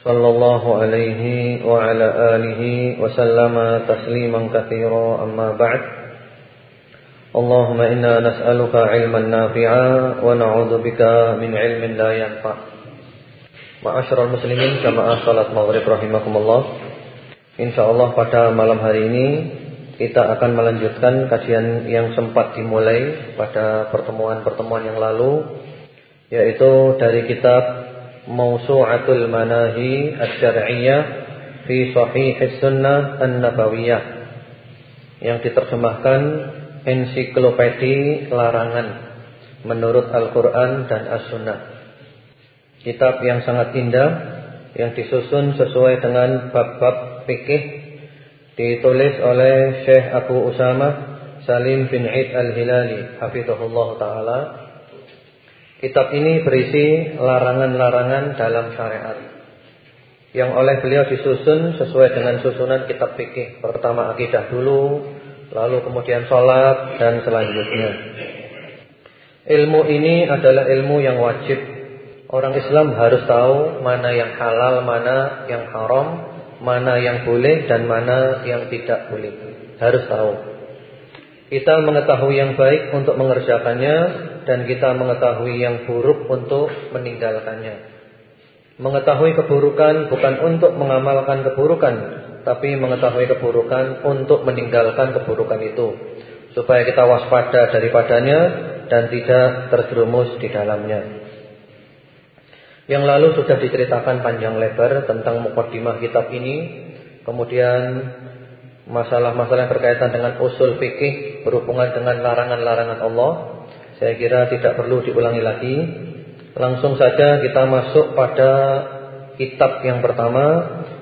sallallahu alaihi wa ala alihi wa sallama tasliman katsira amma ba'd. Allahumma inna nas'aluka ilman nafi'a wa na'udzubika min ilmin la yanfa' Ma'asyiral muslimin jamaah salat maghrib rahimakumullah. Insyaallah pada malam hari ini kita akan melanjutkan kajian yang sempat dimulai pada pertemuan-pertemuan yang lalu yaitu dari kitab Mausu'atul Manahi Asy-Syar'iyyah fi Sahih Sunnah An-Nabawiyah yang diterjemahkan ensiklopedi larangan menurut Al-Qur'an dan As-Sunnah. Kitab yang sangat indah yang disusun sesuai dengan bab-bab fikih ditulis oleh Syekh Abu Usama Salim bin Id Al-Hilali hafizahullah taala Kitab ini berisi larangan-larangan dalam syariat yang oleh beliau disusun sesuai dengan susunan kitab fikih. Pertama akidah dulu, lalu kemudian sholat dan selanjutnya. Ilmu ini adalah ilmu yang wajib. Orang Islam harus tahu mana yang halal, mana yang haram, mana yang boleh dan mana yang tidak boleh. Harus tahu. Kita mengetahui yang baik untuk mengerjakannya dan kita mengetahui yang buruk untuk meninggalkannya. Mengetahui keburukan bukan untuk mengamalkan keburukan, tapi mengetahui keburukan untuk meninggalkan keburukan itu, supaya kita waspada daripadanya dan tidak terjerumus di dalamnya. Yang lalu sudah diceritakan panjang lebar tentang mukaddimah kitab ini, kemudian masalah-masalah yang berkaitan dengan usul fikih berhubungan dengan larangan-larangan Allah. Saya kira tidak perlu diulangi lagi. Langsung saja kita masuk pada kitab yang pertama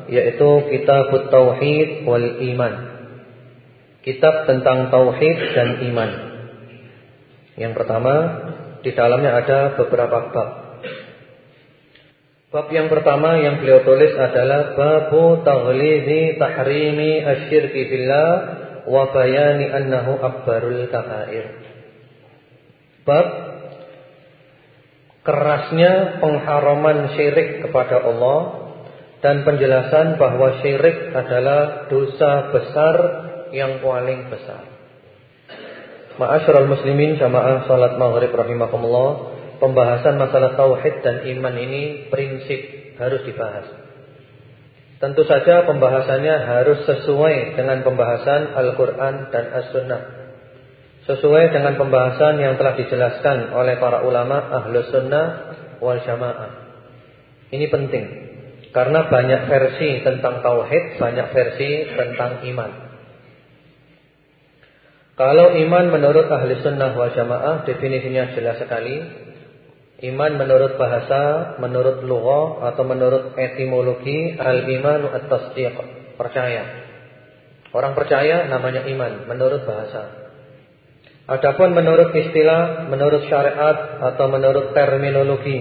yaitu Kitab Tauhid wal Iman. Kitab tentang tauhid dan iman. Yang pertama di dalamnya ada beberapa bab. Bab yang pertama yang beliau tulis adalah Babu Taghlizi Tahrimi Asyirki Billah Wa Bayani Annahu Akbarul Kabair. Bab Kerasnya pengharaman syirik kepada Allah Dan penjelasan bahwa syirik adalah dosa besar yang paling besar. Ma'asyiral muslimin jamaah salat maghrib rahimakumullah pembahasan masalah tauhid dan iman ini prinsip harus dibahas. Tentu saja pembahasannya harus sesuai dengan pembahasan Al-Quran dan As-Sunnah. Sesuai dengan pembahasan yang telah dijelaskan oleh para ulama Ahlus Sunnah wal Jamaah. Ini penting. Karena banyak versi tentang Tauhid, banyak versi tentang iman. Kalau iman menurut Ahli Sunnah wal Jamaah, definisinya jelas sekali. Iman menurut bahasa, menurut lughah atau menurut etimologi al-imanu at-tasdiq, percaya. Orang percaya namanya iman menurut bahasa. Adapun menurut istilah, menurut syariat atau menurut terminologi,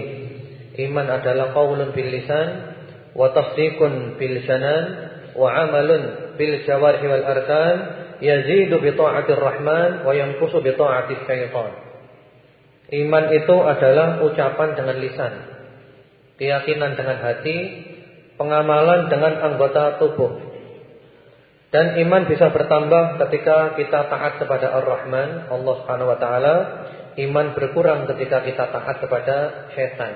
iman adalah qaulun bil lisan wa tasdiqun wa amalun bil jawarih wal arkan yazidu bi ta'atir rahman wa yanqusu bi ta'atis syaitan. Iman itu adalah ucapan dengan lisan, keyakinan dengan hati, pengamalan dengan anggota tubuh. Dan iman bisa bertambah ketika kita taat kepada Ar-Rahman, Allah Subhanahu wa taala. Iman berkurang ketika kita taat kepada syaitan,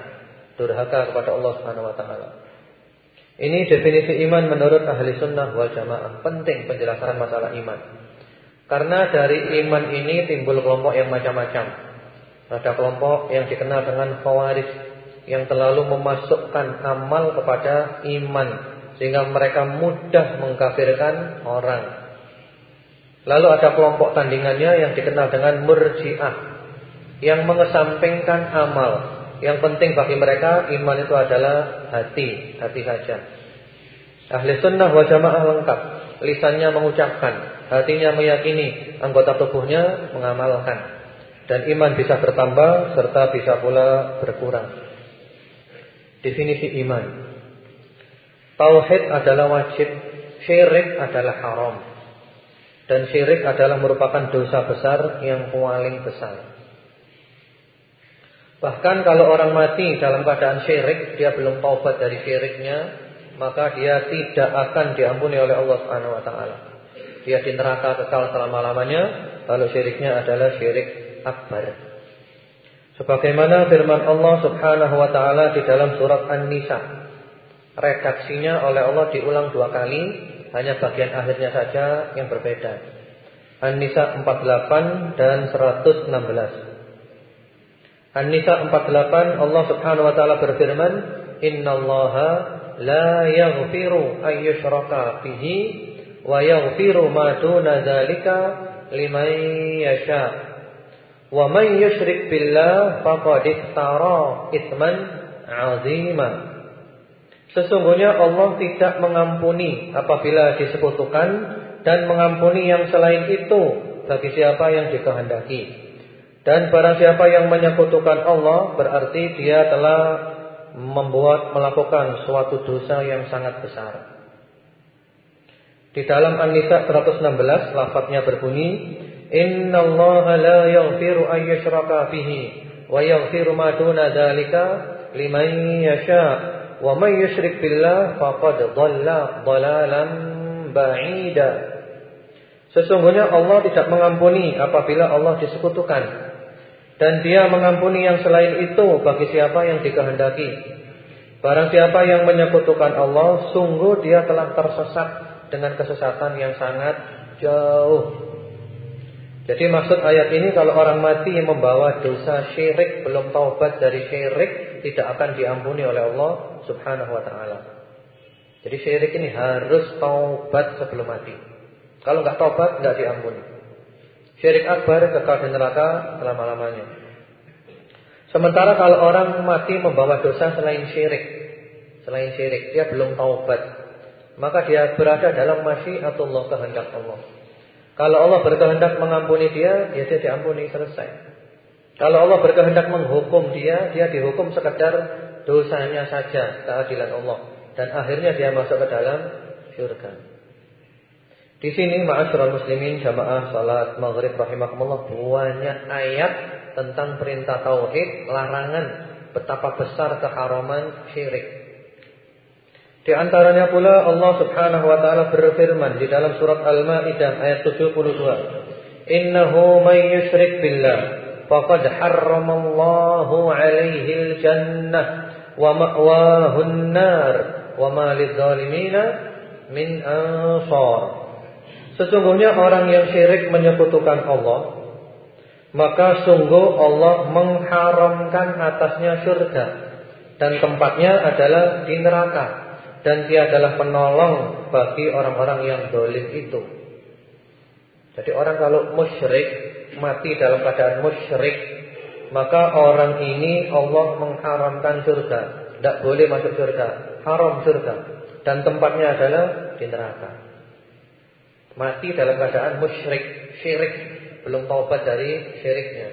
durhaka kepada Allah Subhanahu wa taala. Ini definisi iman menurut ahli sunnah wal jamaah. Penting penjelasan masalah iman. Karena dari iman ini timbul kelompok yang macam-macam. Ada kelompok yang dikenal dengan khawarij yang terlalu memasukkan amal kepada iman sehingga mereka mudah mengkafirkan orang. Lalu ada kelompok tandingannya yang dikenal dengan murjiah yang mengesampingkan amal. Yang penting bagi mereka iman itu adalah hati, hati saja. Ahli sunnah wa jamaah lengkap, lisannya mengucapkan, hatinya meyakini, anggota tubuhnya mengamalkan. Dan iman bisa bertambah serta bisa pula berkurang. Definisi iman. Tauhid adalah wajib, syirik adalah haram. Dan syirik adalah merupakan dosa besar yang paling besar. Bahkan kalau orang mati dalam keadaan syirik, dia belum taubat dari syiriknya, maka dia tidak akan diampuni oleh Allah Subhanahu wa taala. Dia di neraka kekal selama-lamanya, kalau syiriknya adalah syirik akbar. Sebagaimana firman Allah Subhanahu wa taala di dalam surat An-Nisa. Redaksinya oleh Allah diulang dua kali, hanya bagian akhirnya saja yang berbeda. An-Nisa 48 dan 116. An-Nisa 48 Allah Subhanahu wa taala berfirman, "Innallaha la yaghfiru ay yushraka bihi wa yaghfiru ma duna dzalika liman yasha." Wa man yusyrik billah faqad iftara itsman 'azima. Sesungguhnya Allah tidak mengampuni apabila disekutukan dan mengampuni yang selain itu bagi siapa yang dikehendaki. Dan barang siapa yang menyekutukan Allah berarti dia telah membuat melakukan suatu dosa yang sangat besar. Di dalam An-Nisa 116 lafadznya berbunyi, "Innallaha la yaghfiru an yushraka bihi wa yaghfiru ma duna dzalika liman yasha wa man yusyrik billah faqad dhalla dhalalan ba'ida." Sesungguhnya Allah tidak mengampuni apabila Allah disekutukan dan dia mengampuni yang selain itu bagi siapa yang dikehendaki. Barang siapa yang menyekutukan Allah, sungguh dia telah tersesat dengan kesesatan yang sangat jauh. Jadi maksud ayat ini kalau orang mati yang membawa dosa syirik belum taubat dari syirik tidak akan diampuni oleh Allah Subhanahu wa taala. Jadi syirik ini harus taubat sebelum mati. Kalau nggak taubat nggak diampuni. Syirik akbar kekal di neraka selama-lamanya. Sementara kalau orang mati membawa dosa selain syirik, selain syirik, dia belum taubat, maka dia berada dalam masyiatullah kehendak Allah. Kalau Allah berkehendak mengampuni dia, ya dia diampuni selesai. Kalau Allah berkehendak menghukum dia, dia dihukum sekedar dosanya saja, keadilan Allah. Dan akhirnya dia masuk ke dalam syurga. Di sini ma'asyiral muslimin jamaah salat maghrib rahimakumullah banyak ayat tentang perintah tauhid, larangan betapa besar keharaman syirik. Di antaranya pula Allah Subhanahu wa taala berfirman di dalam surat Al-Maidah ayat 72. Innahu may yusyrik billah faqad harramallahu 'alaihi al-jannah wa ma'wahu an-nar wa ma lidh-dhalimin min ansar. Sesungguhnya orang yang syirik menyekutukan Allah Maka sungguh Allah mengharamkan atasnya surga Dan tempatnya adalah di neraka Dan dia adalah penolong bagi orang-orang yang dolim itu. Jadi orang kalau musyrik Mati dalam keadaan musyrik Maka orang ini Allah mengharamkan surga. Tidak boleh masuk surga. Haram surga. Dan tempatnya adalah di neraka. Mati dalam keadaan musyrik, syirik, belum taubat dari syiriknya.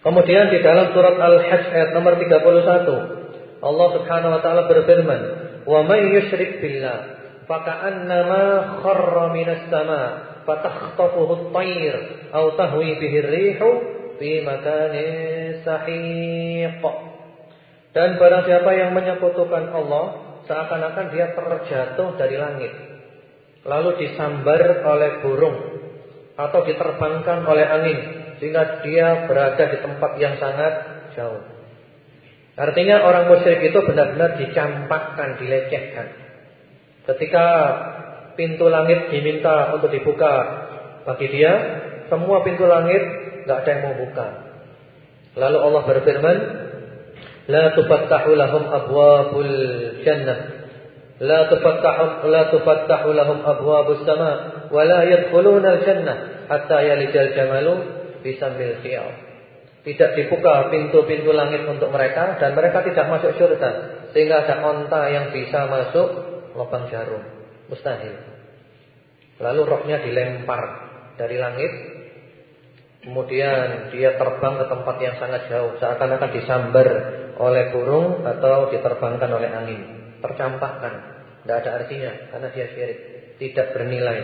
Kemudian di dalam surat Al-Hajj ayat nomor 31, Allah Subhanahu wa taala berfirman, "Wa may yusyrik billah, faka'annama kharra minas sama, fatakhtafuhu at-tayr aw tahwi bihi ar-rihu fi makanin sahiq." Dan barang siapa yang menyekutukan Allah, seakan-akan dia terjatuh dari langit lalu disambar oleh burung atau diterbangkan oleh angin sehingga dia berada di tempat yang sangat jauh. Artinya orang musyrik itu benar-benar dicampakkan, dilecehkan. Ketika pintu langit diminta untuk dibuka bagi dia, semua pintu langit nggak ada yang mau buka. Lalu Allah berfirman, "La tufattahu lahum أبواب jannah." La tufattahu la tufattahu lahum أبواب السماء wa la yadkhuluna al-jannah hatta yalijal jamalu bisamil tidak dibuka pintu-pintu langit untuk mereka dan mereka tidak masuk surga sehingga ada onta yang bisa masuk lubang jarum mustahil Lalu rohnya dilempar dari langit. Kemudian dia terbang ke tempat yang sangat jauh, seakan-akan disambar oleh burung atau diterbangkan oleh angin, tercampakkan. Tidak ada artinya karena dia syirik, tidak bernilai.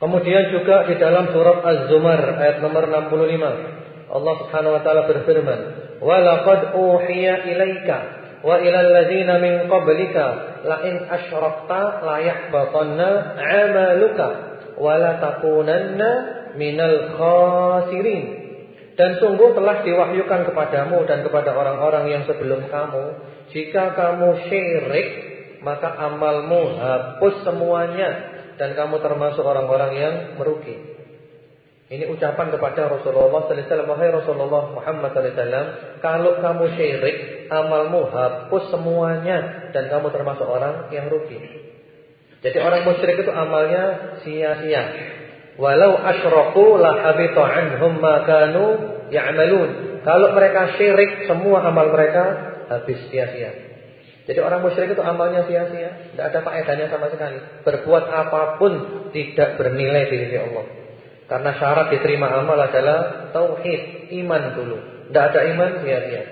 Kemudian juga di dalam surat Az-Zumar ayat nomor 65, Allah Subhanahu wa taala berfirman, "Wa laqad uhiya ilaika wa ila alladziina min qablika la in asyrakta la yahbatanna 'amaluka wa la takunanna minal khasirin." Dan sungguh telah diwahyukan kepadamu dan kepada orang-orang yang sebelum kamu, jika kamu syirik, maka amalmu hapus semuanya dan kamu termasuk orang-orang yang merugi. Ini ucapan kepada Rasulullah alaihi wasallam, Rasulullah Muhammad wasallam, kalau kamu syirik, amalmu hapus semuanya dan kamu termasuk orang yang rugi. Jadi orang musyrik itu amalnya sia-sia. Walau asyraku la habita anhum kanu ya'malun. Kalau mereka syirik, semua amal mereka habis sia-sia. Jadi orang musyrik itu amalnya sia-sia, tidak ada faedahnya sama sekali. Berbuat apa pun tidak bernilai di sisi Allah. Karena syarat diterima amal adalah tauhid, iman dulu. Tidak ada iman sia-sia.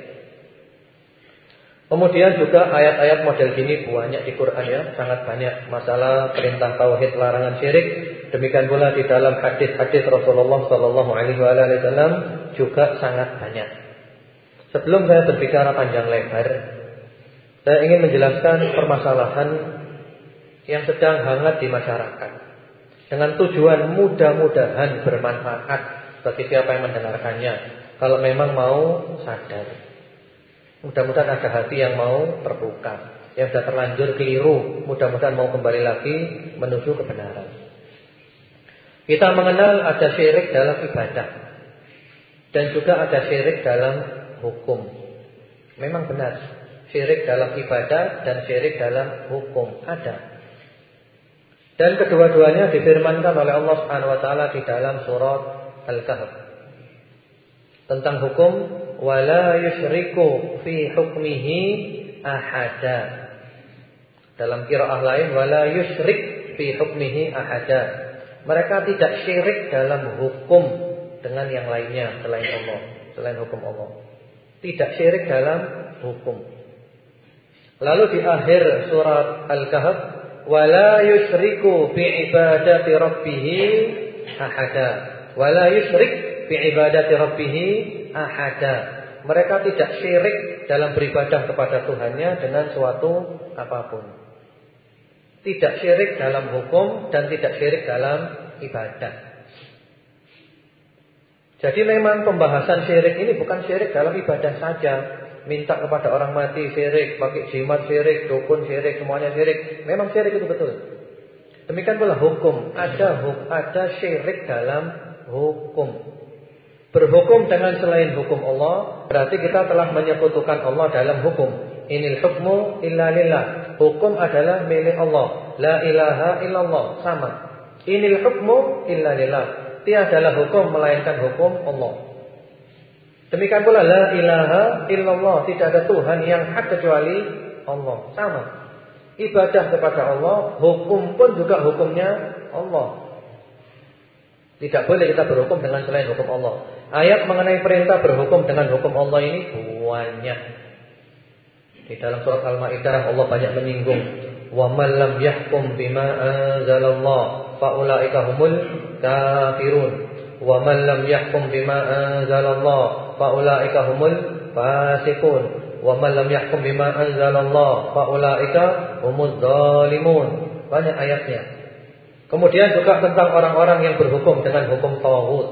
Kemudian juga ayat-ayat model gini banyak di Quran ya, sangat banyak masalah perintah tauhid, larangan syirik. Demikian pula di dalam hadis-hadis Rasulullah Shallallahu Alaihi Wasallam juga sangat banyak. Sebelum saya berbicara panjang lebar, saya ingin menjelaskan permasalahan yang sedang hangat di masyarakat dengan tujuan mudah-mudahan bermanfaat bagi siapa yang mendengarkannya. Kalau memang mau sadar. Mudah-mudahan ada hati yang mau terbuka. Yang sudah terlanjur keliru, mudah-mudahan mau kembali lagi menuju kebenaran. Kita mengenal ada syirik dalam ibadah. Dan juga ada syirik dalam hukum. Memang benar. Syirik dalam ibadah dan syirik dalam hukum. Ada. Dan kedua-duanya difirmankan oleh Allah Subhanahu wa taala di dalam surat Al-Kahf. Tentang hukum wala yusyriku fi hukmihi ahada. Dalam kiraah lain wala yusyrik fi hukmihi ahada. Mereka tidak syirik dalam hukum dengan yang lainnya selain Allah, selain hukum Allah. Tidak syirik dalam hukum. Lalu di akhir surat Al-Kahf wala yusyriku fi ibadati rabbih ahada. Wala yusyrik fi ibadati rabbih ahada. Mereka tidak syirik dalam beribadah kepada Tuhannya dengan suatu apa pun. Tidak syirik dalam hukum dan tidak syirik dalam ibadah. Jadi memang pembahasan syirik ini bukan syirik dalam ibadah saja. Minta kepada orang mati syirik, pakai jimat syirik, dukun syirik, semuanya syirik. Memang syirik itu betul. Demikian pula hukum. Ada ada syirik dalam hukum. Berhukum dengan selain hukum Allah berarti kita telah menyekutukan Allah dalam hukum. Inil hukmu illa lillah. Hukum adalah milik Allah. La ilaha illallah. Sama. Inil hukmu illa lillah. Tiadalah hukum melainkan hukum Allah. Demikian pula la ilaha illallah. Tidak ada Tuhan yang hak kecuali Allah. Sama. Ibadah kepada Allah, hukum pun juga hukumnya Allah. Tidak boleh kita berhukum dengan selain hukum Allah. Ayat mengenai perintah berhukum dengan hukum Allah ini banyak. Di dalam surat Al-Maidah Allah banyak menyinggung wa man lam yahkum bima anzalallah faulaika humul kafirun wa man lam yahkum bima anzalallah faulaika humul fasiqun wa man lam yahkum bima anzalallah faulaika humuz zalimun banyak ayatnya Kemudian juga tentang orang-orang yang berhukum dengan hukum tauhid.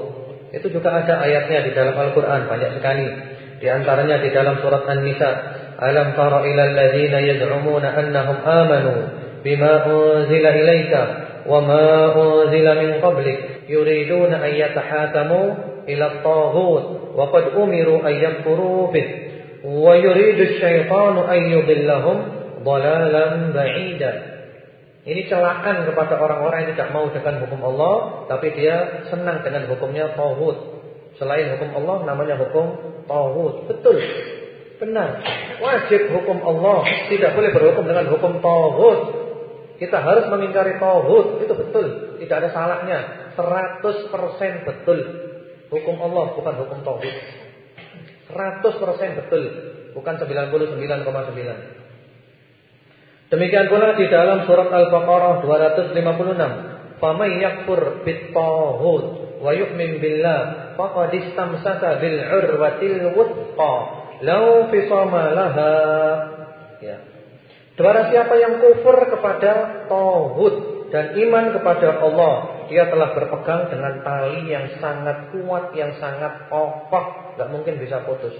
Itu juga ada ayatnya di dalam Al-Qur'an banyak sekali. Di antaranya di dalam surat An-Nisa, "Alam tara ilal ladzina yaz'umuna annahum amanu bima unzila ilaika wa ma unzila min qablik yuriduna an wa qad umiru an yakfuru bih wa yuridu asy-syaitanu an yudillahum dhalalan ba'ida." Ini celaan kepada orang-orang yang tidak mau dengan hukum Allah, tapi dia senang dengan hukumnya tauhid. Selain hukum Allah namanya hukum tauhid. Betul. Benar. Wajib hukum Allah, tidak boleh berhukum dengan hukum tauhid. Kita harus mengingkari tauhid, itu betul. tidak ada salahnya. 100% betul. Hukum Allah bukan hukum tauhid. 100% betul, bukan 99,9. Demikian pula di dalam surat Al-Baqarah 256, "Faman yakfur bit-taghut wa yu'min billah faqad istamsaka bil 'urwatil wuthqa law fisama laha." Ya. Barang siapa yang kufur kepada tauhid dan iman kepada Allah, dia telah berpegang dengan tali yang sangat kuat, yang sangat kokoh, nggak mungkin bisa putus.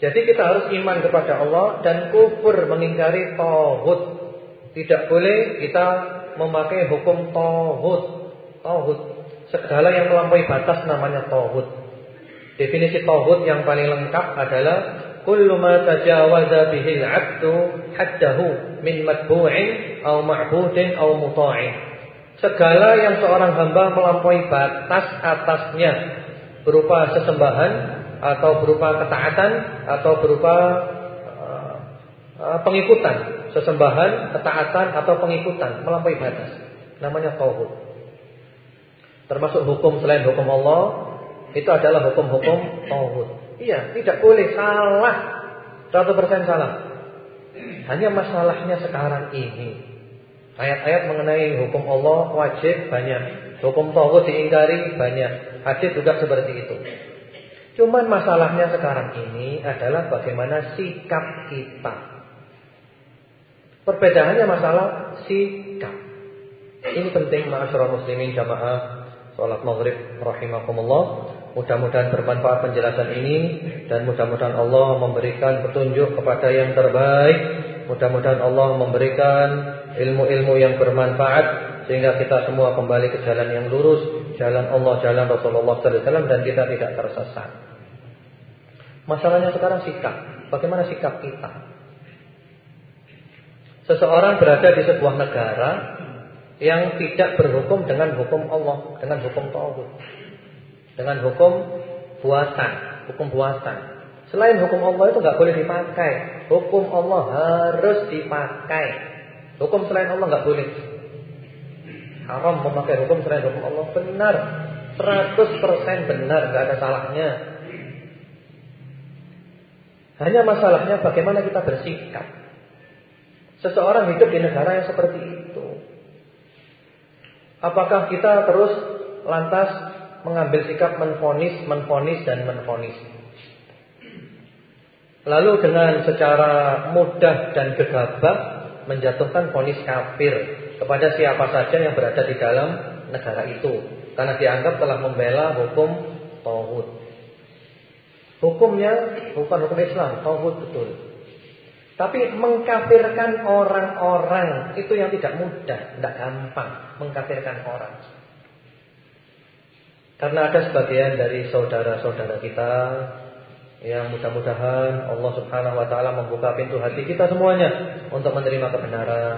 Jadi kita harus iman kepada Allah dan kufur mengingkari tauhid. Tidak boleh kita memakai hukum tauhid. Tauhid segala yang melampaui batas namanya tauhid. Definisi tauhid yang paling lengkap adalah kullu ma tajawaza bihi al-'abdu haddahu min matbu'in aw ma'budin aw muta'in. Segala yang seorang hamba melampaui batas atasnya berupa sesembahan atau berupa ketaatan atau berupa uh, uh, pengikutan, sesembahan, ketaatan atau pengikutan melampaui batas. Namanya tauhid. Termasuk hukum selain hukum Allah itu adalah hukum-hukum tauhid. Iya, tidak boleh salah. 100% salah. Hanya masalahnya sekarang ini. Ayat-ayat mengenai hukum Allah wajib banyak. Hukum tauhid diingkari banyak. Hadis juga seperti itu. Cuman masalahnya sekarang ini adalah bagaimana sikap kita. Perbedaannya masalah sikap. Ini penting ma'asyiral muslimin jamaah salat maghrib rahimakumullah. Mudah-mudahan bermanfaat penjelasan ini dan mudah-mudahan Allah memberikan petunjuk kepada yang terbaik. Mudah-mudahan Allah memberikan ilmu-ilmu yang bermanfaat sehingga kita semua kembali ke jalan yang lurus, jalan Allah, jalan Rasulullah wasallam dan kita tidak tersesat. Masalahnya sekarang sikap. Bagaimana sikap kita? Seseorang berada di sebuah negara yang tidak berhukum dengan hukum Allah, dengan hukum tauhid dengan hukum buatan, hukum buatan. Selain hukum Allah itu nggak boleh dipakai. Hukum Allah harus dipakai. Hukum selain Allah nggak boleh. Haram memakai hukum selain hukum Allah benar. 100% benar, nggak ada salahnya. Hanya masalahnya bagaimana kita bersikap. Seseorang hidup di negara yang seperti itu. Apakah kita terus lantas mengambil sikap menfonis, menfonis dan menfonis. Lalu dengan secara mudah dan gegabah menjatuhkan fonis kafir kepada siapa saja yang berada di dalam negara itu karena dianggap telah membela hukum tauhid. Hukumnya bukan hukum Islam, tauhid betul. Tapi mengkafirkan orang-orang itu yang tidak mudah, tidak gampang mengkafirkan orang. Karena ada sebagian dari saudara-saudara kita yang mudah-mudahan Allah Subhanahu wa taala membuka pintu hati kita semuanya untuk menerima kebenaran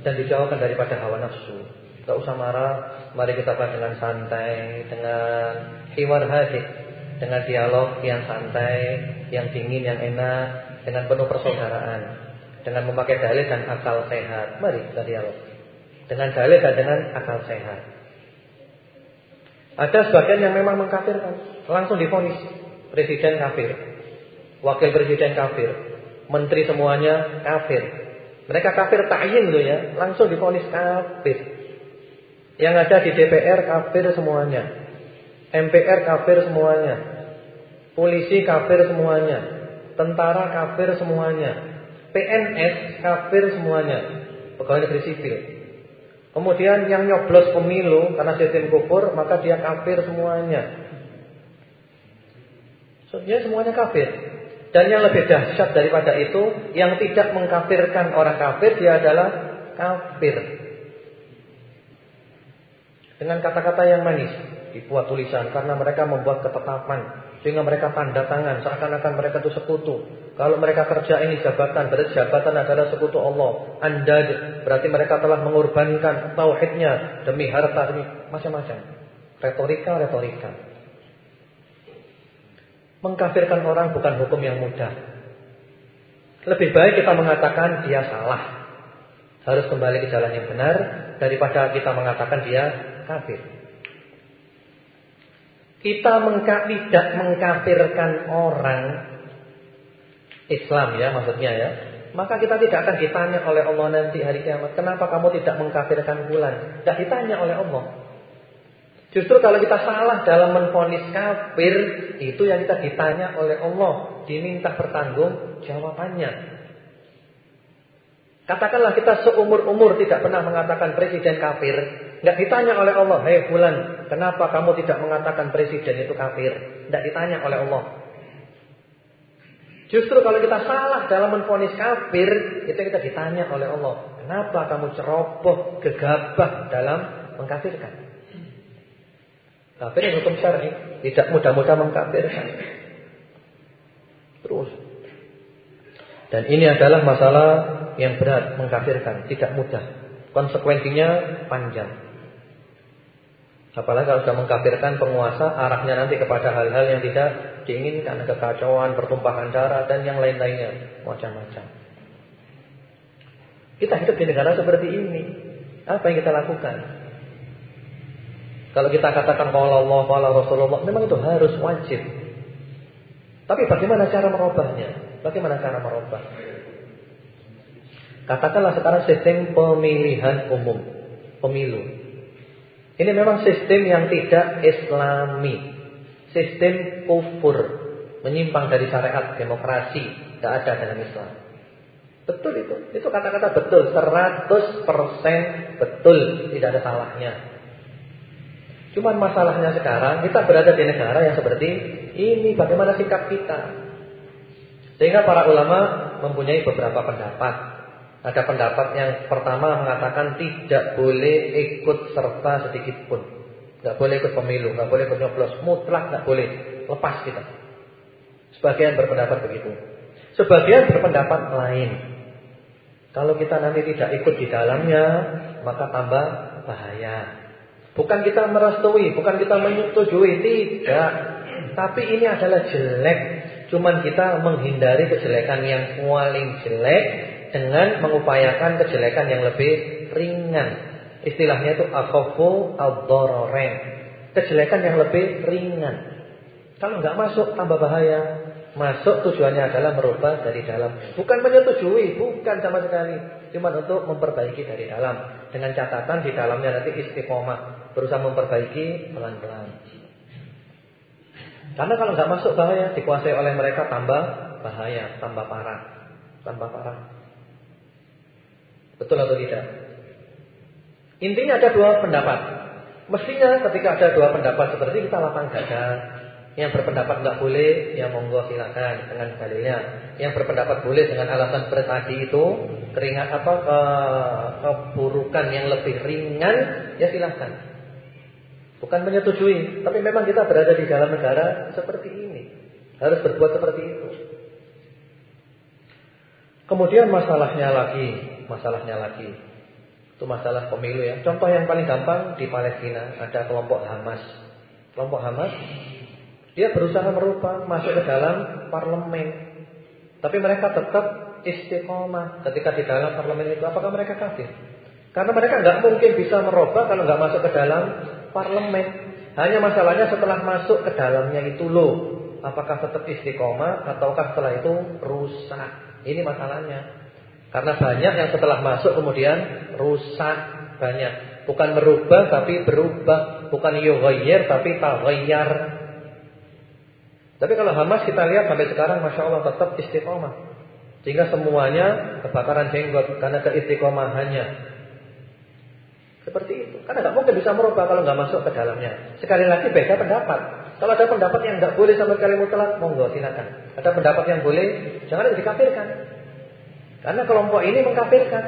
dan dijauhkan daripada hawa nafsu. Tidak usah marah, mari kita bahas dengan santai, dengan hiwar hati, dengan dialog yang santai, yang dingin, yang enak, dengan penuh persaudaraan, dengan memakai dalil dan akal sehat. Mari kita dialog. Dengan dalil dan dengan akal sehat. Ada sebagian yang memang mengkafirkan, langsung difonis presiden kafir, wakil presiden kafir, menteri semuanya kafir. Mereka kafir ta'yin loh ya, langsung difonis kafir. Yang ada di DPR kafir semuanya. MPR kafir semuanya. Polisi kafir semuanya. Tentara kafir semuanya. PNS kafir semuanya. Pegawai negeri sipil Kemudian yang nyoblos pemilu karena sistem kufur, maka dia kafir semuanya. Dia semuanya kafir. Dan yang lebih dahsyat daripada itu, yang tidak mengkafirkan orang kafir, dia adalah kafir. Dengan kata-kata yang manis, dibuat tulisan karena mereka membuat ketetapan sehingga mereka tanda tangan seakan-akan mereka itu sekutu. Kalau mereka kerja ini jabatan, berarti jabatan adalah sekutu Allah. Anda berarti mereka telah mengorbankan tauhidnya demi harta demi macam-macam. Retorika, retorika. Mengkafirkan orang bukan hukum yang mudah. Lebih baik kita mengatakan dia salah. Harus kembali ke jalan yang benar daripada kita mengatakan dia kafir. Kita mengka tidak mengkafirkan orang Islam ya maksudnya ya. Maka kita tidak akan ditanya oleh Allah nanti hari kiamat, kenapa kamu tidak mengkafirkan bulan? Tidak ditanya oleh Allah. Justru kalau kita salah dalam menfonis kafir, itu yang kita ditanya oleh Allah, diminta bertanggung jawabannya. Katakanlah kita seumur-umur tidak pernah mengatakan presiden kafir. Tidak ditanya oleh Allah, hei bulan, kenapa kamu tidak mengatakan presiden itu kafir? Tidak ditanya oleh Allah. Justru kalau kita salah dalam menfonis kafir, itu kita ditanya oleh Allah. Kenapa kamu ceroboh, gegabah dalam mengkafirkan? Kafir yang hukum syar'i, tidak mudah-mudah mengkafirkan. Terus. Dan ini adalah masalah yang berat mengkafirkan, tidak mudah. Konsekuensinya panjang. Apalagi kalau sudah mengkafirkan penguasa, arahnya nanti kepada hal-hal yang tidak diinginkan, kekacauan, pertumpahan darah dan yang lain-lainnya, macam-macam. Kita hidup di negara seperti ini. Apa yang kita lakukan? Kalau kita katakan kalau Allah, kalau Rasulullah, memang itu harus wajib. Tapi bagaimana cara merubahnya? Bagaimana cara merubah? Katakanlah sekarang sistem pemilihan umum, pemilu. Ini memang sistem yang tidak islami. Sistem kufur, menyimpang dari syariat demokrasi, tidak ada dalam Islam. Betul itu. Itu kata-kata betul, 100% betul, tidak ada salahnya. Cuman masalahnya sekarang kita berada di negara yang seperti ini, bagaimana sikap kita? Sehingga para ulama mempunyai beberapa pendapat ada pendapat yang pertama mengatakan tidak boleh ikut serta sedikit pun. Tidak boleh ikut pemilu, tidak boleh ikut nyoblos, mutlak tidak boleh. Lepas kita. Sebagian berpendapat begitu. Sebagian berpendapat lain. Kalau kita nanti tidak ikut di dalamnya, maka tambah bahaya. Bukan kita merestui, bukan kita menyetujui, tidak. Tapi ini adalah jelek. Cuman kita menghindari kejelekan yang paling jelek dengan mengupayakan kejelekan yang lebih ringan. Istilahnya itu akhafu ad-dararain. Kejelekan yang lebih ringan. Kalau nggak masuk tambah bahaya. Masuk tujuannya adalah merubah dari dalam. Bukan menyetujui, bukan sama sekali. Cuma untuk memperbaiki dari dalam. Dengan catatan di dalamnya nanti istiqomah. Berusaha memperbaiki pelan-pelan. Karena kalau nggak masuk bahaya, dikuasai oleh mereka tambah bahaya, tambah parah. Tambah parah. Betul atau tidak? Intinya ada dua pendapat. Mestinya ketika ada dua pendapat seperti kita lapang dada. Yang berpendapat nggak boleh, ya monggo silakan dengan dalilnya. Yang berpendapat boleh dengan alasan seperti itu, keringat apa ke, keburukan yang lebih ringan, ya silakan. Bukan menyetujui, tapi memang kita berada di dalam negara seperti ini. Harus berbuat seperti itu. Kemudian masalahnya lagi masalahnya lagi. Itu masalah pemilu ya. Contoh yang paling gampang di Palestina ada kelompok Hamas. Kelompok Hamas dia berusaha merubah masuk ke dalam parlemen. Tapi mereka tetap istiqomah ketika di dalam parlemen itu. Apakah mereka kafir? Karena mereka nggak mungkin bisa merubah kalau nggak masuk ke dalam parlemen. Hanya masalahnya setelah masuk ke dalamnya itu loh. Apakah tetap istiqomah ataukah setelah itu rusak? Ini masalahnya. Karena banyak yang setelah masuk kemudian rusak banyak. Bukan merubah tapi berubah, bukan yughayyir tapi taghayyar. Tapi kalau Hamas kita lihat sampai sekarang Masya Allah tetap istiqomah. Sehingga semuanya kebakaran jenggot karena keistiqomahannya. Seperti itu. Karena nggak mungkin bisa merubah kalau nggak masuk ke dalamnya. Sekali lagi beda pendapat. Kalau ada pendapat yang nggak boleh sama sekali mutlak, monggo silakan. Ada pendapat yang boleh, jangan dikafirkan. Karena kelompok ini mengkafirkan.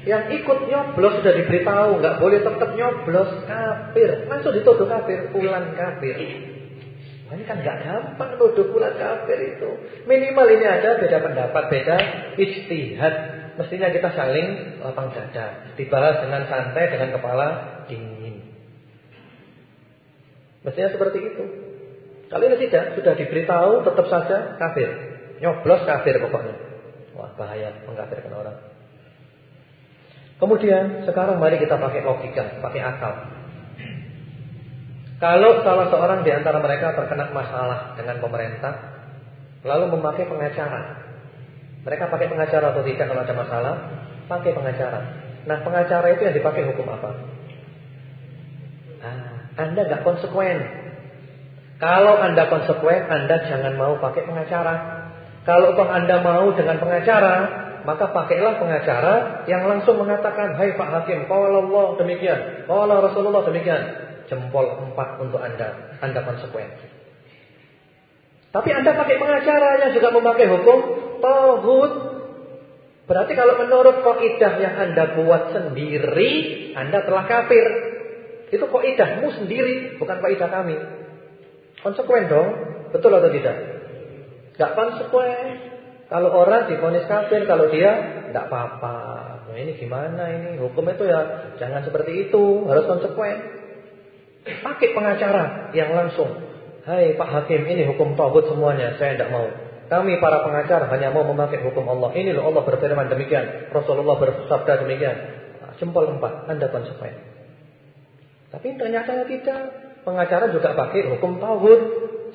Yang ikut nyoblos sudah diberitahu nggak boleh tetap nyoblos kafir, langsung dituduh kafir, pulang kafir. Ini kan nggak gampang tuduh pulang kafir itu. Minimal ini ada beda pendapat, beda ijtihad. Mestinya kita saling lapang dada, dibahas dengan santai, dengan kepala dingin. Mestinya seperti itu. Kalau ini tidak, sudah diberitahu tetap saja kafir. Nyoblos kafir pokoknya. Wah bahaya mengkafirkan orang. Kemudian sekarang mari kita pakai logika, pakai akal. Kalau salah seorang di antara mereka terkena masalah dengan pemerintah, lalu memakai pengacara. Mereka pakai pengacara atau tidak kalau ada masalah? Pakai pengacara. Nah, pengacara itu yang dipakai hukum apa? Nah, anda nggak konsekuen. Kalau Anda konsekuen, Anda jangan mau pakai pengacara. Kalau toh Anda mau dengan pengacara, maka pakailah pengacara yang langsung mengatakan, "Hai Pak Hakim, kalau Allah demikian, kalau Rasulullah demikian." Jempol empat untuk Anda. Anda konsekuen. Tapi Anda pakai pengacara yang juga memakai hukum tauhid. Berarti kalau menurut kaidah yang Anda buat sendiri, Anda telah kafir. Itu kaidahmu sendiri, bukan kaidah kami. Konsekuen dong, betul atau tidak? Gak konsekuen. Kalau orang difonis kafir, kalau dia tidak apa-apa. Nah, ini gimana ini? Hukum itu ya jangan seperti itu, harus konsekuen. Pakai pengacara yang langsung. Hai Pak Hakim, ini hukum tauhid semuanya, saya tidak mau. Kami para pengacara hanya mau memakai hukum Allah. Ini loh Allah berfirman demikian, Rasulullah bersabda demikian. Nah, jempol empat, Anda konsekuen. Tapi ternyata tidak. Pengacara juga pakai hukum tauhid.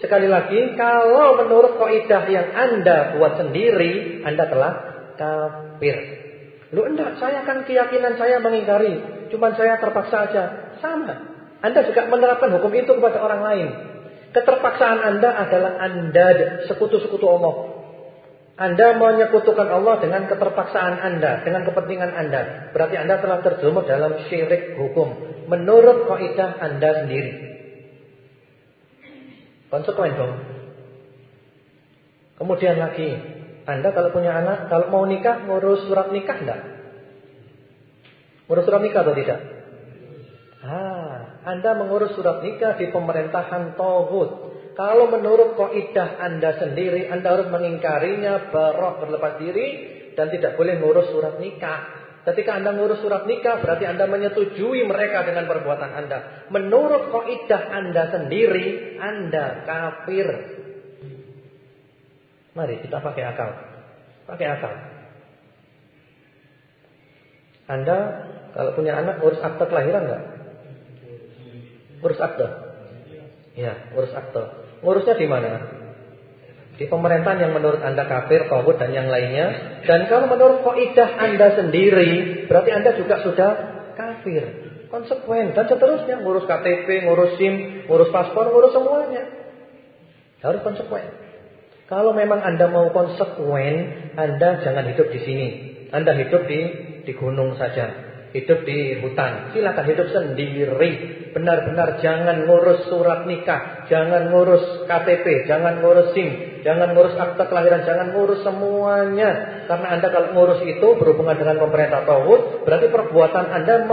Sekali lagi, kalau menurut kaidah yang Anda buat sendiri, Anda telah kafir. Lu enggak, saya kan keyakinan saya mengingkari. Cuma saya terpaksa aja. Sama. Anda juga menerapkan hukum itu kepada orang lain. Keterpaksaan Anda adalah Anda sekutu-sekutu Allah. Anda menyekutukan Allah dengan keterpaksaan Anda, dengan kepentingan Anda. Berarti Anda telah terjerumus dalam syirik hukum. Menurut kaidah Anda sendiri. Konsekuen dong. Kemudian lagi, Anda kalau punya anak, kalau mau nikah, ngurus surat nikah enggak? Ngurus surat nikah atau tidak? Ah, Anda mengurus surat nikah di pemerintahan Tauhid. Kalau menurut kaidah Anda sendiri, Anda harus mengingkarinya, barok berlepas diri dan tidak boleh ngurus surat nikah. Ketika Anda ngurus surat nikah, berarti Anda menyetujui mereka dengan perbuatan Anda. Menurut kaidah Anda sendiri, Anda kafir. Mari kita pakai akal. Pakai akal. Anda kalau punya anak urus akte kelahiran enggak? Urus akte. Ya, urus akte. Ngurusnya di mana? Di pemerintahan yang menurut Anda kafir, tauhid dan yang lainnya. Dan kalau menurut kaidah Anda sendiri, berarti Anda juga sudah kafir. Konsekuen dan seterusnya ngurus KTP, ngurus SIM, ngurus paspor, ngurus semuanya. Harus konsekuen. Kalau memang Anda mau konsekuen, Anda jangan hidup di sini. Anda hidup di di gunung saja hidup di hutan. Silakan hidup sendiri. Benar-benar jangan ngurus surat nikah, jangan ngurus KTP, jangan ngurus SIM, jangan ngurus akta kelahiran, jangan ngurus semuanya. Karena Anda kalau ngurus itu berhubungan dengan pemerintah tauhid, berarti perbuatan Anda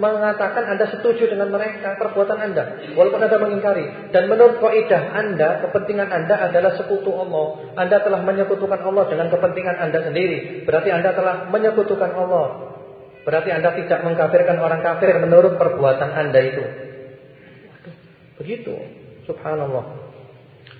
mengatakan Anda setuju dengan mereka, perbuatan Anda. Walaupun Anda mengingkari. Dan menurut kaidah Anda, kepentingan Anda adalah sekutu Allah. Anda telah menyekutukan Allah dengan kepentingan Anda sendiri. Berarti Anda telah menyekutukan Allah. Berarti Anda tidak mengkafirkan orang kafir menurut perbuatan Anda itu. Begitu. Subhanallah.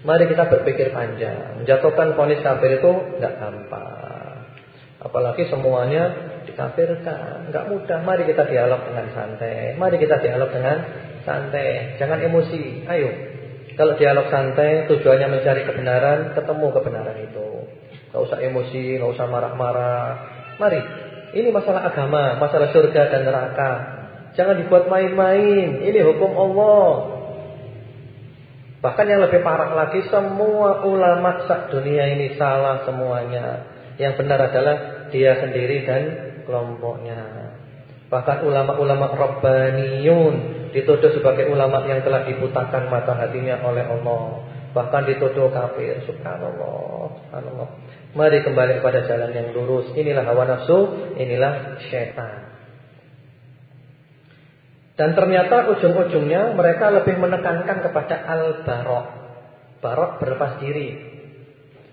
Mari kita berpikir panjang. Menjatuhkan ponis kafir itu enggak gampang. Apalagi semuanya dikafirkan. Enggak mudah. Mari kita dialog dengan santai. Mari kita dialog dengan santai. Jangan emosi. Ayo. Kalau dialog santai tujuannya mencari kebenaran, ketemu kebenaran itu. Enggak usah emosi, enggak usah marah-marah. Mari ini masalah agama, masalah surga dan neraka. Jangan dibuat main-main. Ini hukum Allah. Bahkan yang lebih parah lagi, semua ulama sak dunia ini salah semuanya. Yang benar adalah dia sendiri dan kelompoknya. Bahkan ulama-ulama Rabbaniyun dituduh sebagai ulama yang telah dibutakan mata hatinya oleh Allah. Bahkan dituduh kafir. Subhanallah. Subhanallah. Mari kembali kepada jalan yang lurus. Inilah hawa nafsu, inilah syaitan. Dan ternyata ujung-ujungnya mereka lebih menekankan kepada al-barok. Barok berlepas diri.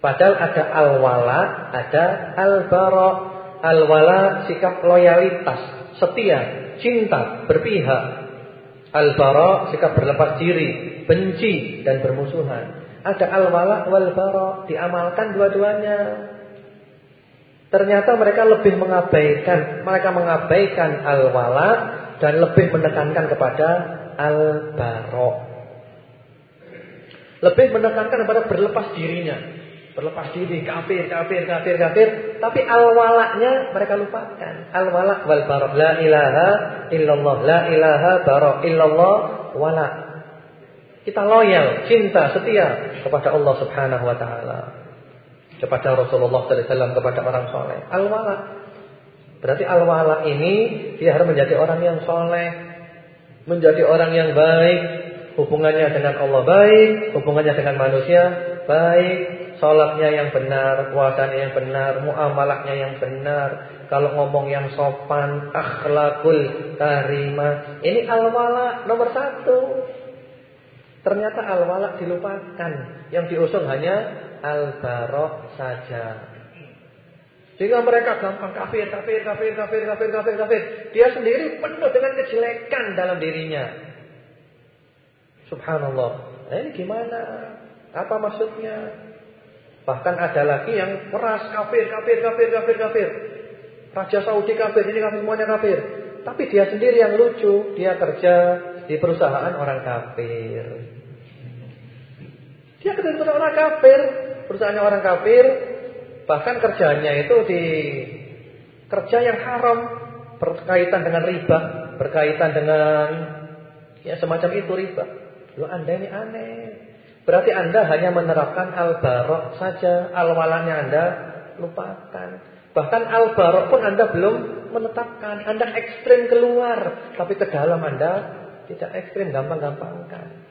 Padahal ada al-wala, ada al-barok. Al-wala sikap loyalitas, setia, cinta, berpihak. Al-barok sikap berlepas diri, benci dan bermusuhan. Ada al-wala wal bara, diamalkan dua-duanya. Ternyata mereka lebih mengabaikan, mereka mengabaikan al-wala dan lebih menekankan kepada al-bara. Lebih menekankan kepada berlepas dirinya. Berlepas diri, kafir, kafir, kafir, kafir. Tapi al-walaknya mereka lupakan. Al-walak wal barok. La ilaha illallah. La ilaha barok illallah wala. Kita loyal, cinta, setia kepada Allah subhanahu wa ta'ala. Kepada Rasulullah SAW, kepada orang soleh. Al-walak. Berarti al-walak ini dia harus menjadi orang yang soleh. Menjadi orang yang baik. Hubungannya dengan Allah baik. Hubungannya dengan manusia baik Sholatnya yang benar, puasanya yang benar, muamalahnya yang benar. Kalau ngomong yang sopan, akhlakul karimah. Ini al-wala nomor satu. Ternyata al-wala dilupakan. Yang diusung hanya al-barok saja. Sehingga mereka gampang kafir, kafir, kafir, kafir, kafir, kafir, kafir. Dia sendiri penuh dengan kejelekan dalam dirinya. Subhanallah. Nah, ini gimana? Apa maksudnya? Bahkan ada lagi yang keras kafir, kafir, kafir, kafir, kafir. Raja Saudi kafir, ini kafir semuanya kafir. Tapi dia sendiri yang lucu, dia kerja di perusahaan orang kafir. Dia kerja di orang kafir, perusahaannya orang kafir, bahkan kerjanya itu di kerja yang haram, berkaitan dengan riba, berkaitan dengan ya semacam itu riba. Lu anda ini aneh. Berarti Anda hanya menerapkan al-barok saja, al-walanya Anda lupakan. Bahkan al-barok pun Anda belum menetapkan. Anda ekstrim keluar, tapi ke dalam Anda tidak ekstrim, gampang-gampangkan.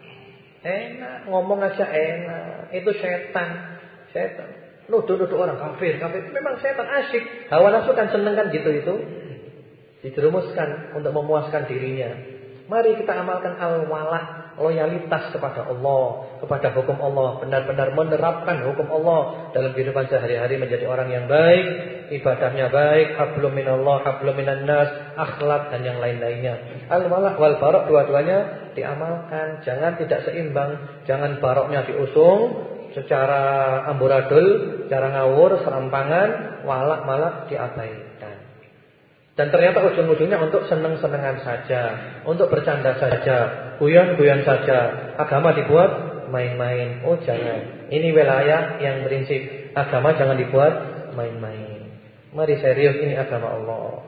Enak, ngomong aja enak. Itu setan. Setan. Nuduh-nuduh orang kafir, kafir. Memang setan asyik. Hawa nafsu kan seneng kan gitu itu. Dijerumuskan untuk memuaskan dirinya. Mari kita amalkan al-walah, loyalitas kepada Allah, kepada hukum Allah, benar-benar menerapkan hukum Allah dalam kehidupan sehari-hari menjadi orang yang baik, ibadahnya baik, hablum minallah, hablum minan nas, akhlak dan yang lain-lainnya. Al-walah wal barok dua-duanya diamalkan, jangan tidak seimbang, jangan baroknya diusung secara amburadul, secara ngawur, serampangan, walak malah diabaikan. Dan ternyata ujung-ujungnya untuk seneng-senengan saja, untuk bercanda saja, guyon-guyon saja. Agama dibuat main-main. Oh jangan. Ini wilayah yang prinsip agama jangan dibuat main-main. Mari serius ini agama Allah.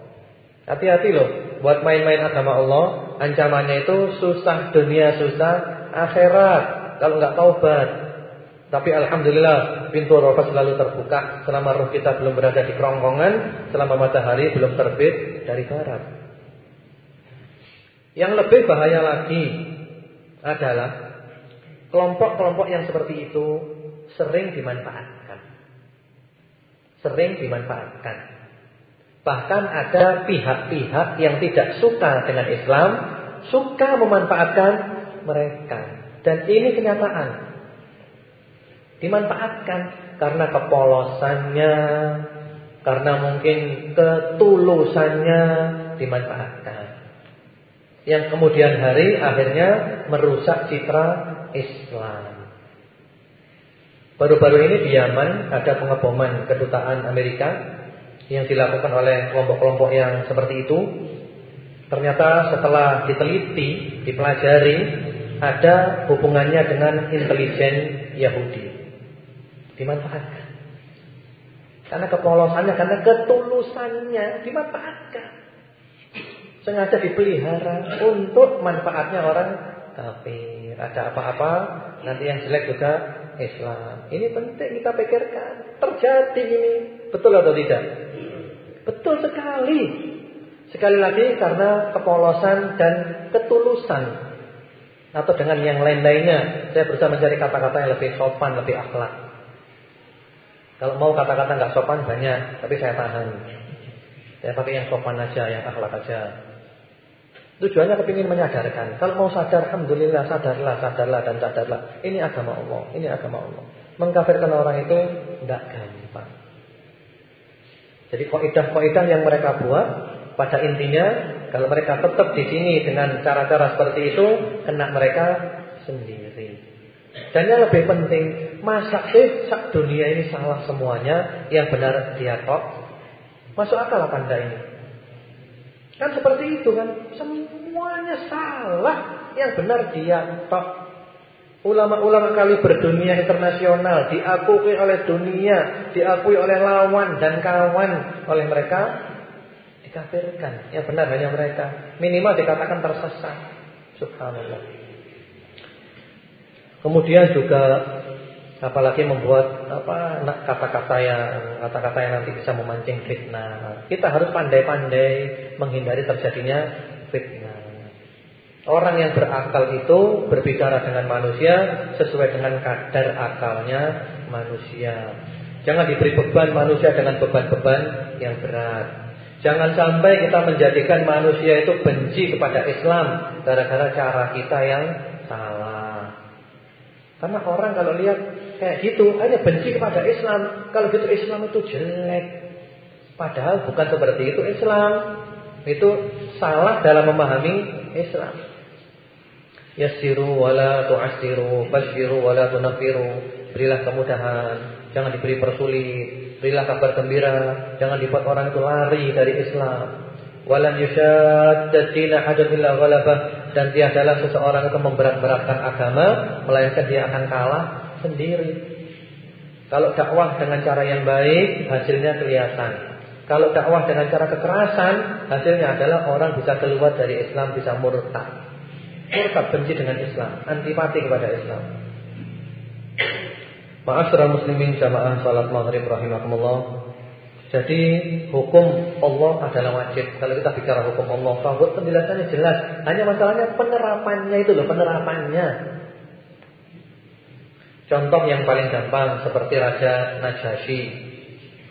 Hati-hati loh, buat main-main agama Allah, ancamannya itu susah dunia, susah akhirat. Kalau nggak taubat, tapi Alhamdulillah pintu rofa selalu terbuka selama roh kita belum berada di kerongkongan, selama matahari belum terbit dari barat. Yang lebih bahaya lagi adalah kelompok-kelompok yang seperti itu sering dimanfaatkan. Sering dimanfaatkan. Bahkan ada pihak-pihak yang tidak suka dengan Islam, suka memanfaatkan mereka. Dan ini kenyataan dimanfaatkan karena kepolosannya, karena mungkin ketulusannya dimanfaatkan. Yang kemudian hari akhirnya merusak citra Islam. Baru-baru ini di Yaman ada pengeboman kedutaan Amerika yang dilakukan oleh kelompok-kelompok yang seperti itu. Ternyata setelah diteliti, dipelajari, ada hubungannya dengan intelijen Yahudi dimanfaatkan. Karena kepolosannya, karena ketulusannya dimanfaatkan. Sengaja dipelihara untuk manfaatnya orang kafir. Ada apa-apa, nanti yang jelek juga Islam. Ini penting kita pikirkan. Terjadi ini. Betul atau tidak? Betul sekali. Sekali lagi karena kepolosan dan ketulusan. Atau dengan yang lain-lainnya. Saya berusaha mencari kata-kata yang lebih sopan, lebih akhlak. Kalau mau kata-kata nggak sopan banyak, tapi saya tahan. Saya pakai yang sopan aja, yang akhlak aja. Tujuannya kepingin menyadarkan. Kalau mau sadar, alhamdulillah sadarlah, sadarlah dan sadarlah. Ini agama Allah, ini agama Allah. Mengkafirkan orang itu tidak gampang. Jadi kaidah-kaidah yang mereka buat pada intinya kalau mereka tetap di sini dengan cara-cara seperti itu kena mereka sendiri. Dan yang lebih penting, masa sih sak dunia ini salah semuanya, yang benar dia kok. Masuk akal apa anda ini? Kan seperti itu kan. Semuanya salah. Yang benar dia tok. Ulama-ulama kali berdunia internasional diakui oleh dunia, diakui oleh lawan dan kawan oleh mereka dikafirkan. Yang benar hanya mereka. Minimal dikatakan tersesat. Subhanallah. Kemudian juga apalagi membuat apa kata-kata yang kata-kata yang nanti bisa memancing fitnah. Kita harus pandai-pandai menghindari terjadinya fitnah. Orang yang berakal itu berbicara dengan manusia sesuai dengan kadar akalnya manusia. Jangan diberi beban manusia dengan beban-beban yang berat. Jangan sampai kita menjadikan manusia itu benci kepada Islam gara-gara cara kita yang salah. Karena orang kalau lihat kayak gitu hanya benci kepada Islam. Kalau gitu Islam itu jelek. Padahal bukan seperti itu Islam. Itu salah dalam memahami Islam. Yassiru wala tu'assiru, basyiru wala tunafiru. Berilah kemudahan, jangan diberi persulit. Berilah kabar gembira, jangan dibuat orang itu lari dari Islam. Walan yushadda dina hadun illa ghalabah dan tiadalah seseorang itu memberat-beratkan agama melainkan dia akan kalah sendiri. Kalau dakwah dengan cara yang baik, hasilnya kelihatan. Kalau dakwah dengan cara kekerasan, hasilnya adalah orang bisa keluar dari Islam, bisa murtad. Murtad benci dengan Islam, antipati kepada Islam. Ma'asyiral muslimin jamaah salat maghrib rahimakumullah. Jadi hukum Allah adalah wajib. Kalau kita bicara hukum Allah, bahwa penjelasannya jelas. Hanya masalahnya penerapannya itu loh, penerapannya. Contoh yang paling gampang seperti Raja Najasyi.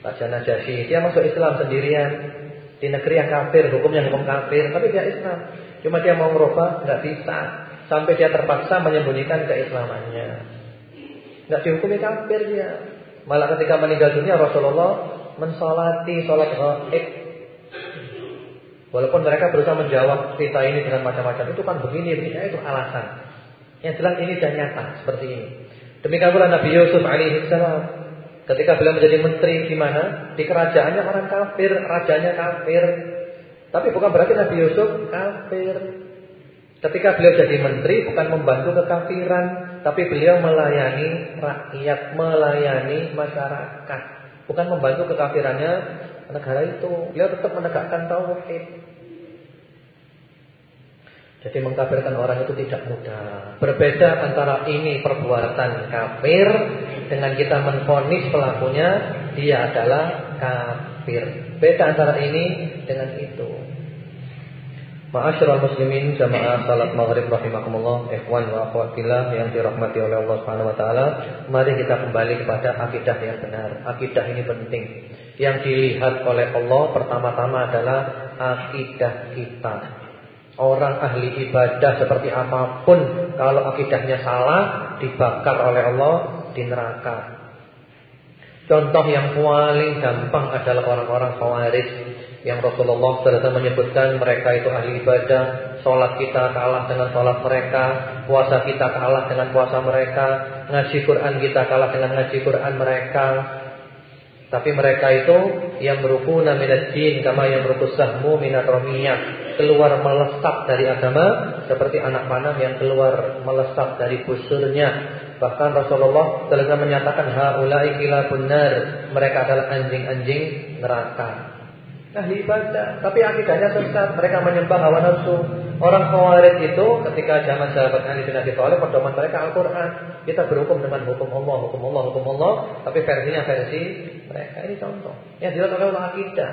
Raja Najasyi, dia masuk Islam sendirian di negeri yang kafir, hukumnya hukum kafir, tapi dia Islam. Cuma dia mau merubah, nggak bisa. Sampai dia terpaksa menyembunyikan keislamannya. Tidak dihukumi kafir dia. Malah ketika meninggal dunia Rasulullah mensolati sholat gaib. Walaupun mereka berusaha menjawab cerita ini dengan macam-macam itu kan begini, begini itu alasan. Yang jelas ini dan nyata seperti ini. Demikian pula Nabi Yusuf alaihissalam ketika beliau menjadi menteri di mana di kerajaannya orang kafir, rajanya kafir. Tapi bukan berarti Nabi Yusuf kafir. Ketika beliau jadi menteri bukan membantu kekafiran, tapi beliau melayani rakyat, melayani masyarakat, bukan membantu kekafirannya negara itu. Beliau tetap menegakkan tauhid. Jadi mengkafirkan orang itu tidak mudah. Berbeda antara ini perbuatan kafir dengan kita menfonis pelakunya dia adalah kafir. Beda antara ini dengan itu. Ma'asyiral muslimin jamaah salat maghrib rahimakumullah ikhwan wa akhwat fillah yang dirahmati oleh Allah Subhanahu wa taala. Mari kita kembali kepada akidah yang benar. Akidah ini penting. Yang dilihat oleh Allah pertama-tama adalah akidah kita. Orang ahli ibadah seperti apa pun kalau akidahnya salah dibakar oleh Allah di neraka contoh yang paling gampang adalah orang-orang khawarij yang Rasulullah SAW menyebutkan mereka itu ahli ibadah, sholat kita kalah dengan sholat mereka, puasa kita kalah dengan puasa mereka, ngaji Quran kita kalah dengan ngaji Quran mereka. Tapi mereka itu yang merukuna minad din kama yang merukusahmu minat romiyah, keluar melesat dari agama seperti anak panah yang keluar melesat dari busurnya. Bahkan Rasulullah telah menyatakan haulai kilabun nar, mereka adalah anjing-anjing neraka ahli ibadah, tapi akidahnya sesat. Mereka menyembah hawa nafsu. Orang Khawarij itu ketika zaman sahabat Ali bin Abi Thalib pedoman mereka Al-Qur'an. Kita berhukum dengan hukum Allah, hukum Allah, hukum Allah, tapi versinya versi mereka. Ini contoh. Yang dilihat oleh akidah.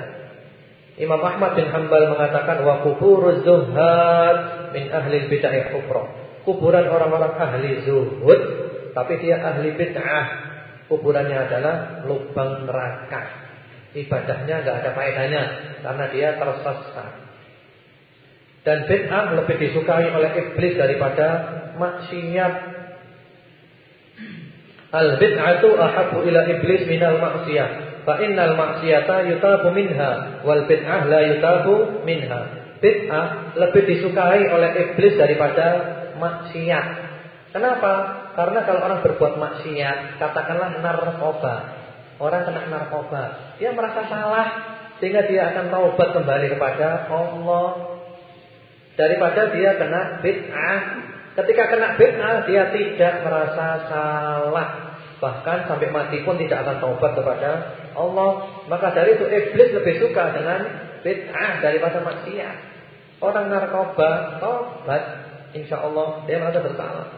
Imam Ahmad bin Hanbal mengatakan wa kuburuz zuhad min ahli bid'ah kufra. Kuburan orang-orang ahli zuhud tapi dia ahli bid'ah. Kuburannya adalah lubang neraka ibadahnya nggak ada faedahnya karena dia tersesat. Dan bid'ah lebih disukai oleh iblis daripada maksiat. Al bid'atu ahabu ila iblis minal maksiyah. Fa innal maksiyata yutabu minha wal bid'ah la yutabu minha. Bid'ah lebih disukai oleh iblis daripada maksiat. Kenapa? Karena kalau orang berbuat maksiat, katakanlah narkoba, Orang kena narkoba, dia merasa salah. sehingga dia akan taubat kembali kepada Allah daripada dia kena bid'ah. Ketika kena bid'ah dia tidak merasa salah. Bahkan sampai mati pun tidak akan taubat kepada Allah. Maka dari itu iblis lebih suka dengan bid'ah daripada maksiat. Orang narkoba taubat, insya Allah dia merasa bersalah.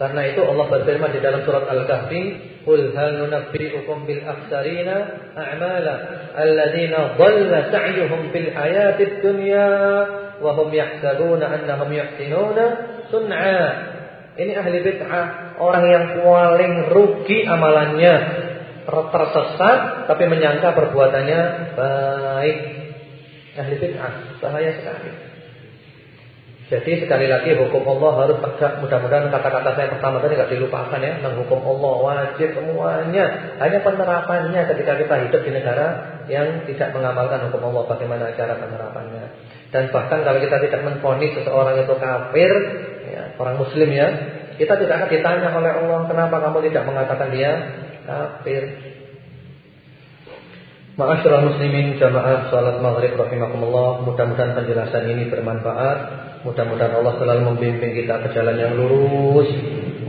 Karena itu Allah berfirman di dalam surat Al-Kahfi, "Qul hal nunabbi'ukum bil akhsarina a'mala alladziina dhalla sa'yuhum fil hayatid dunya wa hum yahsabuna annahum yuhsinuna sun'a." Ini ahli bid'ah, orang yang paling rugi amalannya, tersesat tapi menyangka perbuatannya baik. Ahli bid'ah, bahaya sekali. Jadi sekali lagi hukum Allah harus tegak. Mudah-mudahan kata-kata saya pertama tadi tidak dilupakan ya. Tentang hukum Allah wajib semuanya. Hanya penerapannya ketika kita hidup di negara yang tidak mengamalkan hukum Allah. Bagaimana cara penerapannya. Dan bahkan kalau kita tidak menfonis seseorang itu kafir, ya, orang muslim ya. Kita tidak akan ditanya oleh Allah. Kenapa kamu tidak mengatakan dia kafir. Ma'asyiral muslimin jamaah salat maghrib rahimakumullah. Mudah-mudahan penjelasan ini bermanfaat. Mudah-mudahan Allah selalu membimbing kita ke jalan yang lurus.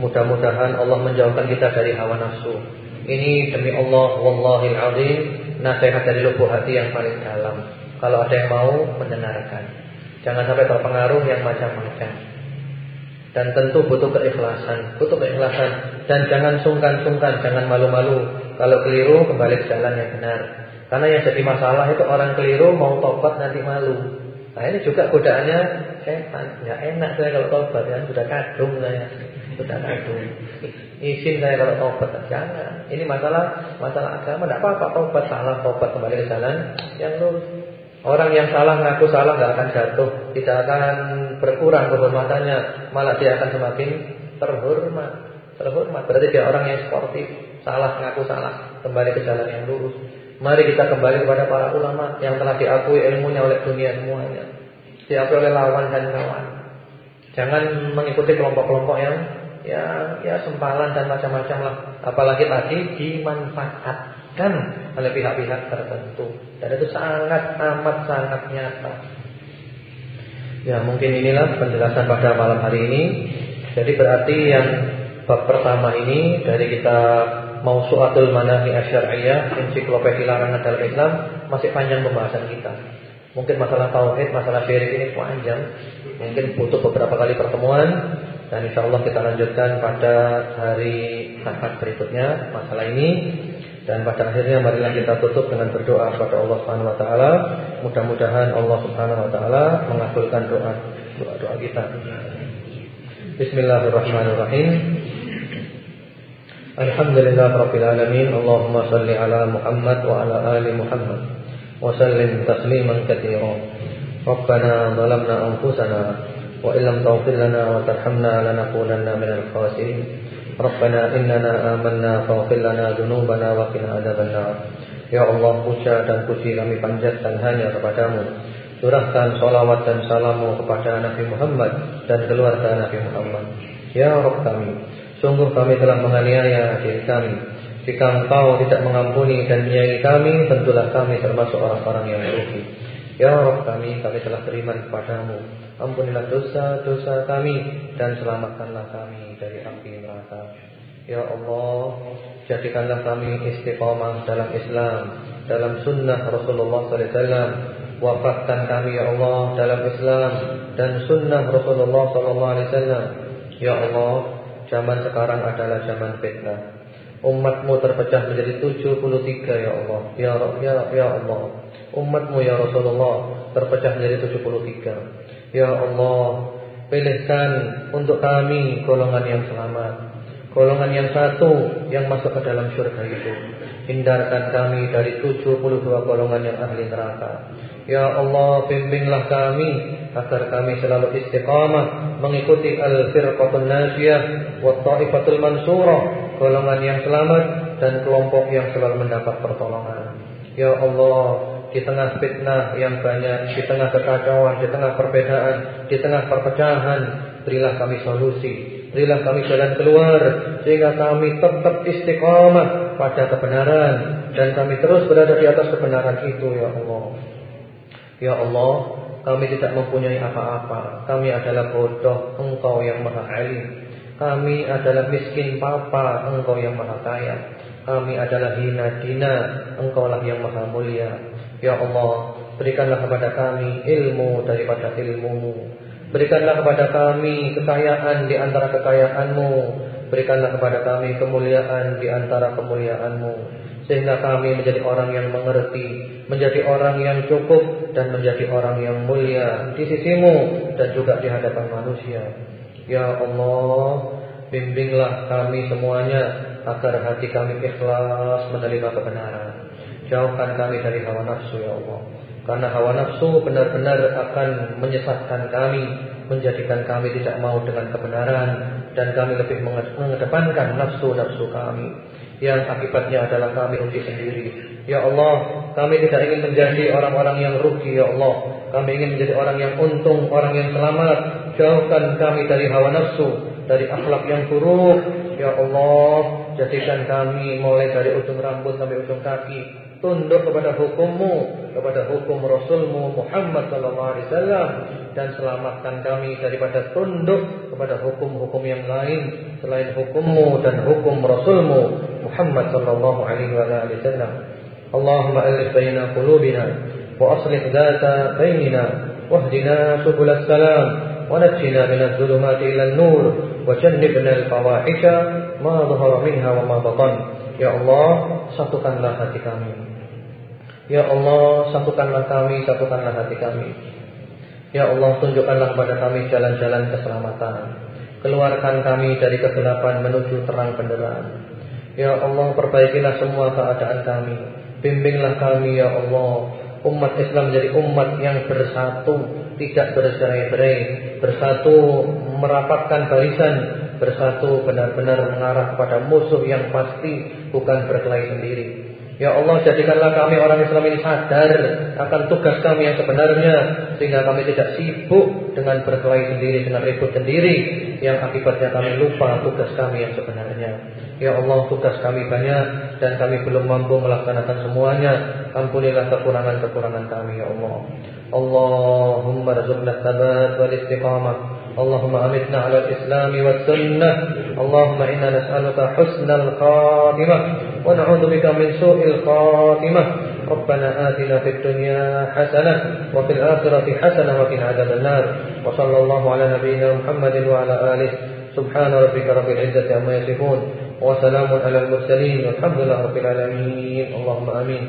Mudah-mudahan Allah menjauhkan kita dari hawa nafsu. Ini demi Allah wallahil azim nasihat dari lubuk hati yang paling dalam. Kalau ada yang mau mendengarkan. Jangan sampai terpengaruh yang macam-macam. Dan tentu butuh keikhlasan, butuh keikhlasan dan jangan sungkan-sungkan, jangan malu-malu. Kalau keliru kembali ke jalan yang benar. Karena yang jadi masalah itu orang keliru mau tobat nanti malu. Nah ini juga godaannya setan. Ya enak saya kalau tobat ya, sudah kadung saya, sudah kadung. Izin saya kalau tobat, jangan. Ini masalah masalah agama, tidak apa-apa tobat salah tobat kembali ke jalan yang lurus. Orang yang salah ngaku salah nggak akan jatuh, tidak akan berkurang kehormatannya, malah dia akan semakin terhormat. Terhormat berarti dia orang yang sportif, salah ngaku salah, kembali ke jalan yang lurus. Mari kita kembali kepada para ulama yang telah diakui ilmunya oleh dunia semuanya. Diakui oleh lawan dan kawan. Jangan mengikuti kelompok-kelompok yang ya ya sempalan dan macam-macam lah. Apalagi tadi dimanfaatkan oleh pihak-pihak tertentu. Dan itu sangat amat sangat nyata. Ya mungkin inilah penjelasan pada malam hari ini. Jadi berarti yang bab pertama ini dari kita Mausu'atul Manahi Asyariyah Ensiklopedia Larangan dalam Islam Masih panjang pembahasan kita Mungkin masalah tauhid, masalah syirik ini panjang. Mungkin butuh beberapa kali pertemuan dan insya Allah kita lanjutkan pada hari Ahad berikutnya masalah ini. Dan pada akhirnya marilah kita tutup dengan berdoa kepada Allah Subhanahu wa taala. Mudah-mudahan Allah Subhanahu wa taala mengabulkan doa doa-doa kita. Bismillahirrahmanirrahim. Alhamdulillahirobbilalamin. Allahumma shalli ala Muhammad wa ala ali Muhammad. وسلم تسليما كثيرا ربنا ظلمنا أنفسنا وإن لم تغفر لنا وترحمنا لنكونن من الخاسرين ربنا إننا آمنا فاغفر لنا ذنوبنا وقنا عذاب النار Ya Allah puja dan puji kami panjatkan hanya kepadamu Curahkan salawat dan salamu kepada Nabi Muhammad dan keluarga Nabi Muhammad Ya Rabb kami Sungguh kami telah menganiaya diri kami. Jika engkau tidak mengampuni dan menyayangi kami, tentulah kami termasuk orang-orang yang rugi. Ya Rabb kami, kami telah beriman kepadamu. Ampunilah dosa-dosa kami dan selamatkanlah kami dari api neraka. Ya Allah, jadikanlah kami istiqamah dalam Islam, dalam sunnah Rasulullah SAW. Wafatkan kami ya Allah dalam Islam dan sunnah Rasulullah SAW. Ya Allah, Zaman sekarang adalah zaman fitnah. Umatmu terpecah menjadi 73 ya Allah. Ya ya ya Allah. Umatmu ya Rasulullah terpecah menjadi 73. Ya Allah, pilihkan untuk kami golongan yang selamat. Golongan yang satu yang masuk ke dalam surga itu. Hindarkan kami dari 72 golongan yang ahli neraka. Ya Allah bimbinglah kami agar kami selalu istiqamah mengikuti al-firqatul najiyah wa ta'ifatul mansurah, golongan yang selamat dan kelompok yang selalu mendapat pertolongan. Ya Allah, di tengah fitnah yang banyak, di tengah kekacauan, di tengah perbedaan, di tengah perpecahan, berilah kami solusi, berilah kami jalan keluar sehingga kami tetap istiqamah pada kebenaran dan kami terus berada di atas kebenaran itu ya Allah. Ya Allah, kami tidak mempunyai apa-apa. Kami adalah bodoh, Engkau yang Maha Alim. Kami adalah miskin papa, Engkau yang Maha Kaya. Kami adalah hina dina, Engkaulah yang Maha Mulia. Ya Allah, berikanlah kepada kami ilmu daripada ilmu. Berikanlah kepada kami kekayaan di antara kekayaanmu. Berikanlah kepada kami kemuliaan di antara kemuliaanmu sehingga kami menjadi orang yang mengerti, menjadi orang yang cukup dan menjadi orang yang mulia di sisimu dan juga di hadapan manusia. Ya Allah, bimbinglah kami semuanya agar hati kami ikhlas menerima kebenaran. Jauhkan kami dari hawa nafsu ya Allah. Karena hawa nafsu benar-benar akan menyesatkan kami, menjadikan kami tidak mau dengan kebenaran dan kami lebih mengedepankan nafsu-nafsu kami yang akibatnya adalah kami rugi sendiri. Ya Allah, kami tidak ingin menjadi orang-orang yang rugi, ya Allah. Kami ingin menjadi orang yang untung, orang yang selamat. Jauhkan kami dari hawa nafsu, dari akhlak yang buruk. Ya Allah, jadikan kami mulai dari ujung rambut sampai ujung kaki tunduk kepada hukummu, kepada hukum Rasulmu Muhammad sallallahu alaihi wasallam dan selamatkan kami daripada tunduk kepada hukum-hukum yang lain selain hukummu dan hukum Rasulmu Muhammad sallallahu alaihi wasallam. Allahumma alif baina qulubina wa aslih dhata bainina wahdina subul salam adh-dhulumati ila an-nur wa jannibna al-fawahisha ma dhahara minha wa ma batan. Ya Allah, satukanlah hati kami Ya Allah, satukanlah kami, satukanlah hati kami. Ya Allah, tunjukkanlah kepada kami jalan-jalan keselamatan. Keluarkan kami dari kegelapan menuju terang benderang. Ya Allah, perbaikilah semua keadaan kami. Bimbinglah kami, Ya Allah. Umat Islam menjadi umat yang bersatu, tidak bercerai-berai, bersatu merapatkan barisan, bersatu benar-benar mengarah kepada musuh yang pasti, bukan berkelahi sendiri. Ya Allah jadikanlah kami orang Islam ini sadar akan tugas kami yang sebenarnya sehingga kami tidak sibuk dengan berkelahi sendiri dengan ribut sendiri yang akibatnya kami lupa tugas kami yang sebenarnya. Ya Allah tugas kami banyak dan kami belum mampu melaksanakan semuanya. Ampunilah kekurangan-kekurangan kami ya Allah. Tabat wal istiqamah. Allahumma amitna ala al-islam wa sunnah. Allahumma inna nas'aluka husnal khatimah. ونعوذ بك من سوء الخاتمة ربنا آتنا في الدنيا حسنة وفي الآخرة حسنة وقنا عذاب النار وصلى الله على نبينا محمد وعلى آله سبحان ربك رب العزة عما يصفون وسلام على المرسلين والحمد لله رب العالمين اللهم آمين